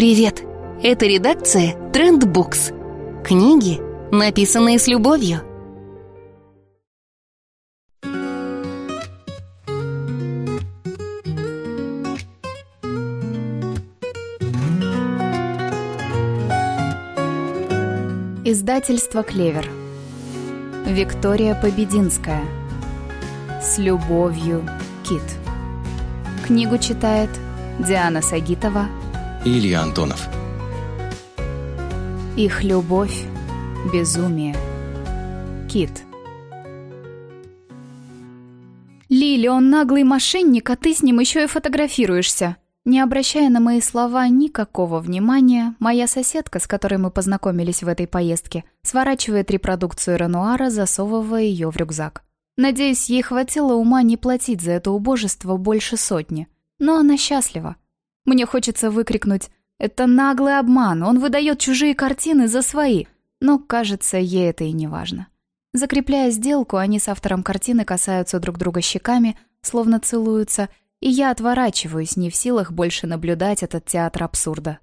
Привет! Это редакция Трендбукс. Книги, написанные с любовью. Издательство «Клевер». Виктория Побединская. С любовью, Кит. Книгу читает Диана Сагитова и Илья Антонов. Их любовь – безумие. Кит. «Лили, он наглый мошенник, а ты с ним еще и фотографируешься!» Не обращая на мои слова никакого внимания, моя соседка, с которой мы познакомились в этой поездке, сворачивает репродукцию Ренуара, засовывая ее в рюкзак. Надеюсь, ей хватило ума не платить за это убожество больше сотни. Но она счастлива. Мне хочется выкрикнуть «Это наглый обман, он выдает чужие картины за свои», но, кажется, ей это и не важно. Закрепляя сделку, они с автором картины касаются друг друга щеками, словно целуются, и я отворачиваюсь, не в силах больше наблюдать этот театр абсурда.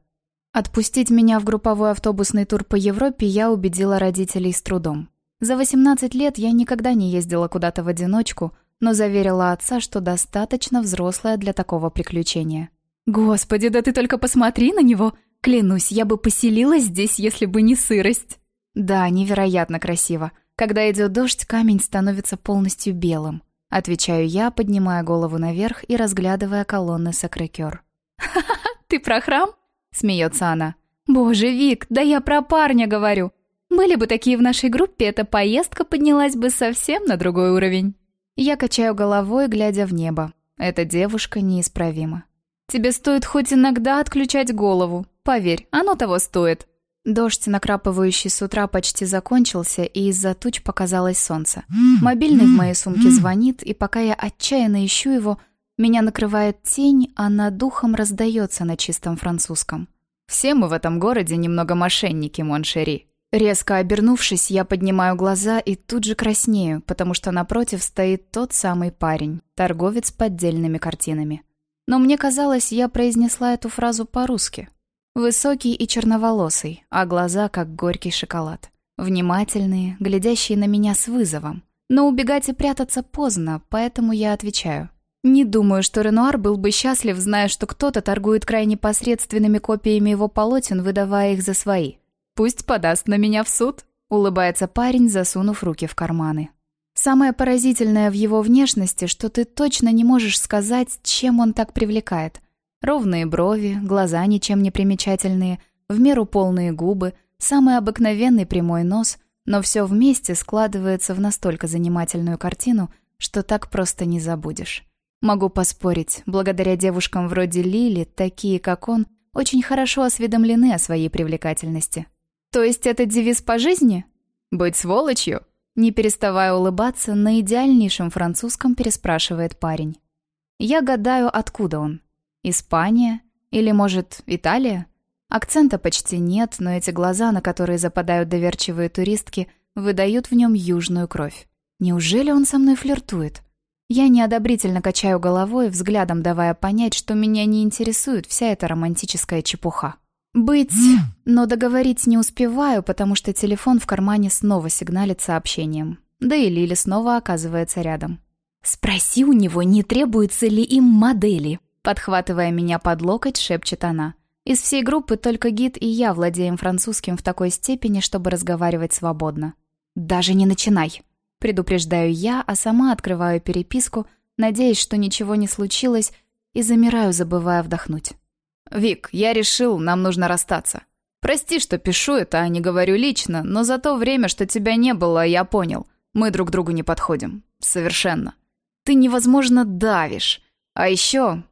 Отпустить меня в групповой автобусный тур по Европе я убедила родителей с трудом. За 18 лет я никогда не ездила куда-то в одиночку, но заверила отца, что достаточно взрослая для такого приключения. «Господи, да ты только посмотри на него! Клянусь, я бы поселилась здесь, если бы не сырость!» «Да, невероятно красиво. Когда идет дождь, камень становится полностью белым. Отвечаю я, поднимая голову наверх и разглядывая колонны сакрекер. «Ха-ха, ты про храм?» — смеется она. «Боже, Вик, да я про парня говорю. Были бы такие в нашей группе, эта поездка поднялась бы совсем на другой уровень». Я качаю головой, глядя в небо. Эта девушка неисправима. «Тебе стоит хоть иногда отключать голову. Поверь, оно того стоит». Дождь, накрапывающий с утра, почти закончился, и из-за туч показалось солнце. Мобильный в моей сумке звонит, и пока я отчаянно ищу его, меня накрывает тень, а над духом раздается на чистом французском. «Все мы в этом городе немного мошенники, mon chéri». Резко обернувшись, я поднимаю глаза и тут же краснею, потому что напротив стоит тот самый парень, торговец поддельными картинами. Но мне казалось, я произнесла эту фразу по-русски. Высокий и черноволосый, а глаза как горький шоколад. Внимательные, глядящие на меня с вызовом. Но убегать и прятаться поздно, поэтому я отвечаю. Не думаю, что Ренуар был бы счастлив, зная, что кто-то торгует крайне посредственными копиями его полотен, выдавая их за свои. «Пусть подаст на меня в суд», — улыбается парень, засунув руки в карманы. Самое поразительное в его внешности, что ты точно не можешь сказать, чем он так привлекает — Ровные брови, глаза ничем не примечательные, в меру полные губы, самый обыкновенный прямой нос, но все вместе складывается в настолько занимательную картину, что так просто не забудешь. Могу поспорить, благодаря девушкам вроде Лили, такие как он, очень хорошо осведомлены о своей привлекательности. То есть это девиз по жизни? Быть сволочью? Не переставая улыбаться, на идеальнейшем французском переспрашивает парень. Я гадаю, откуда он. Испания? Или, может, Италия? Акцента почти нет, но эти глаза, на которые западают доверчивые туристки, выдают в нем южную кровь. Неужели он со мной флиртует? Я неодобрительно качаю головой, взглядом давая понять, что меня не интересует вся эта романтическая чепуха. Быть, но договорить не успеваю, потому что телефон в кармане снова сигналит сообщением. Да и Лили снова оказывается рядом. «Спроси у него, не требуется ли им модели», Подхватывая меня под локоть, шепчет она. Из всей группы только гид и я владеем французским в такой степени, чтобы разговаривать свободно. «Даже не начинай!» Предупреждаю я, а сама открываю переписку, надеясь, что ничего не случилось, и замираю, забывая вдохнуть. «Вик, я решил, нам нужно расстаться. Прости, что пишу это, а не говорю лично, но за то время, что тебя не было, я понял. Мы друг другу не подходим. Совершенно. Ты невозможно давишь. А еще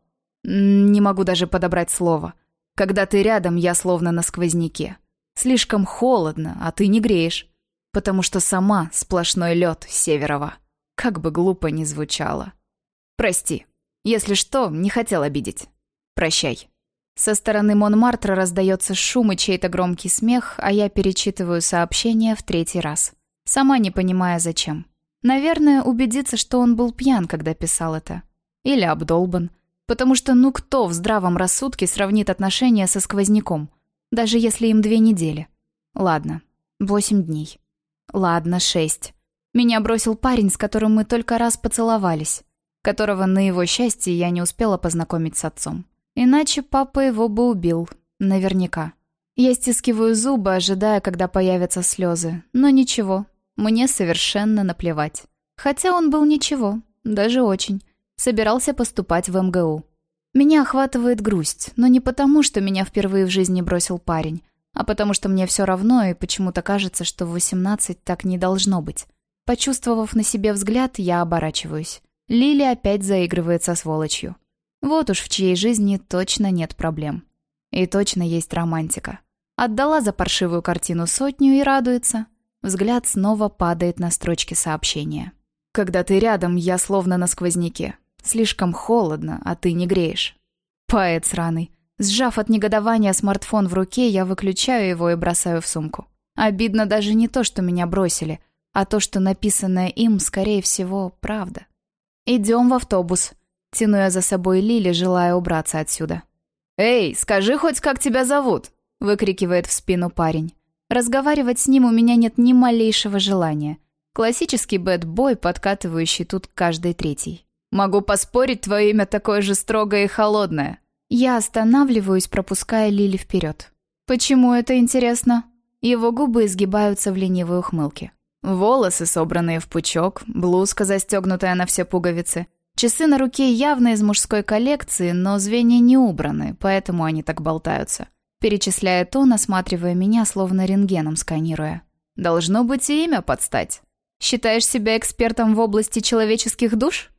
не могу даже подобрать слово. Когда ты рядом, я словно на сквозняке. Слишком холодно, а ты не греешь. Потому что сама сплошной лед Северова. Как бы глупо ни звучало. Прости. Если что, не хотел обидеть. Прощай. Со стороны Монмартра раздается шум и чей-то громкий смех, а я перечитываю сообщение в третий раз. Сама не понимая, зачем. Наверное, убедиться, что он был пьян, когда писал это. Или обдолбан. Потому что ну кто в здравом рассудке сравнит отношения со сквозняком, даже если им две недели? Ладно, восемь дней. Ладно, шесть. Меня бросил парень, с которым мы только раз поцеловались, которого на его счастье я не успела познакомить с отцом. Иначе папа его бы убил, наверняка. Я стискиваю зубы, ожидая, когда появятся слезы, но ничего, мне совершенно наплевать. Хотя он был ничего, даже очень. Собирался поступать в МГУ. Меня охватывает грусть, но не потому, что меня впервые в жизни бросил парень, а потому что мне все равно и почему-то кажется, что в 18 так не должно быть. Почувствовав на себе взгляд, я оборачиваюсь. Лили опять заигрывает со сволочью. Вот уж в чьей жизни точно нет проблем. И точно есть романтика. Отдала за паршивую картину сотню и радуется. Взгляд снова падает на строчки сообщения. «Когда ты рядом, я словно на сквозняке. Слишком холодно, а ты не греешь». Поэт сраный. Сжав от негодования смартфон в руке, я выключаю его и бросаю в сумку. Обидно даже не то, что меня бросили, а то, что написанное им, скорее всего, правда. «Идем в автобус», — тяну я за собой Лили, желая убраться отсюда. «Эй, скажи хоть, как тебя зовут?» — выкрикивает в спину парень. Разговаривать с ним у меня нет ни малейшего желания. Классический бэтбой, подкатывающий тут каждый третий. «Могу поспорить, твое имя такое же строгое и холодное». Я останавливаюсь, пропуская Лили вперед. «Почему это интересно?» Его губы изгибаются в ленивой ухмылке. Волосы, собранные в пучок, блузка, застегнутая на все пуговицы, Часы на руке явно из мужской коллекции, но звенья не убраны, поэтому они так болтаются. Перечисляет он, осматривая меня, словно рентгеном сканируя. Должно быть и имя подстать. Считаешь себя экспертом в области человеческих душ?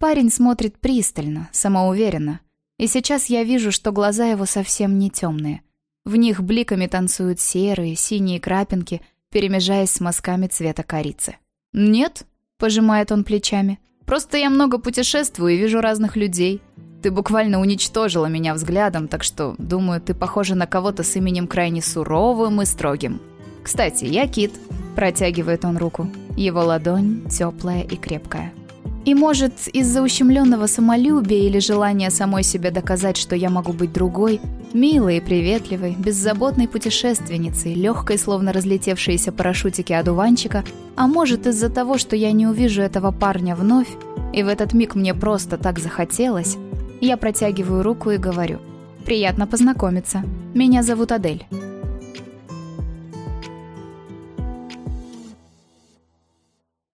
Парень смотрит пристально, самоуверенно. И сейчас я вижу, что глаза его совсем не темные. В них бликами танцуют серые, синие крапинки, перемежаясь с мазками цвета корицы. «Нет», — пожимает он плечами, — Просто я много путешествую и вижу разных людей. Ты буквально уничтожила меня взглядом, так что, думаю, ты похожа на кого-то с именем крайне суровым и строгим. Кстати, я Кит. Протягивает он руку. Его ладонь теплая и крепкая. И может, из-за ущемленного самолюбия или желания самой себе доказать, что я могу быть другой, милой и приветливой, беззаботной путешественницей, легкой, словно разлетевшиеся парашютики одуванчика, а может, из-за того, что я не увижу этого парня вновь, и в этот миг мне просто так захотелось, я протягиваю руку и говорю «Приятно познакомиться. Меня зовут Адель».